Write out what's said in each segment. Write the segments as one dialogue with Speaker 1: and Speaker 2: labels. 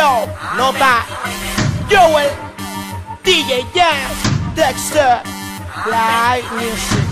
Speaker 1: Yo, Nova, Joel, DJ Jazz, Dexter, Live Music.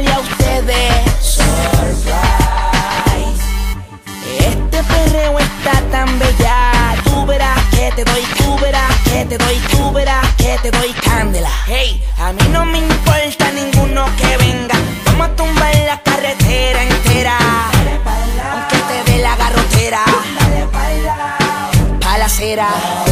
Speaker 2: Y a ustedes. Surprise. Este perreo está tan bella. Tú verás que te doy, tú verás que te doy Tú verás que te doy candela. Hey, a mí no me importa ninguno que venga. Vamos a tumbar la carretera entera. Aunque te dé la garrotera. Pa' la acera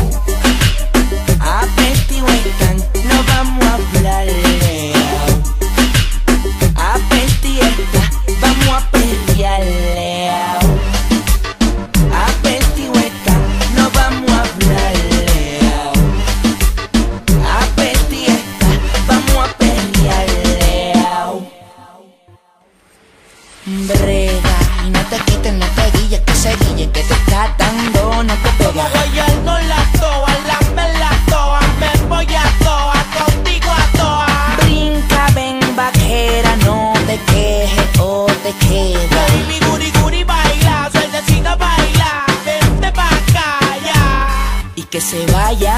Speaker 2: Y no te quiten, no te guilles, que se guille Que te está dando, no te pega.
Speaker 1: voy a no la toa, la la toa Me voy a toa, contigo a toa
Speaker 2: Brinca, ven, vaquera No te quejes o te queda
Speaker 1: Baby, guri, guri, baila Sueltecita, baila Vente pa' acá, ya.
Speaker 2: Y que se vaya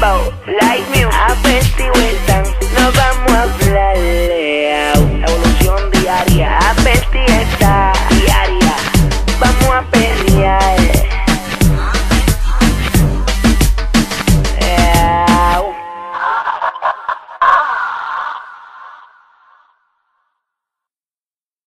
Speaker 1: about light. A
Speaker 2: ver no vamos a hablarle. Evolución diaria, a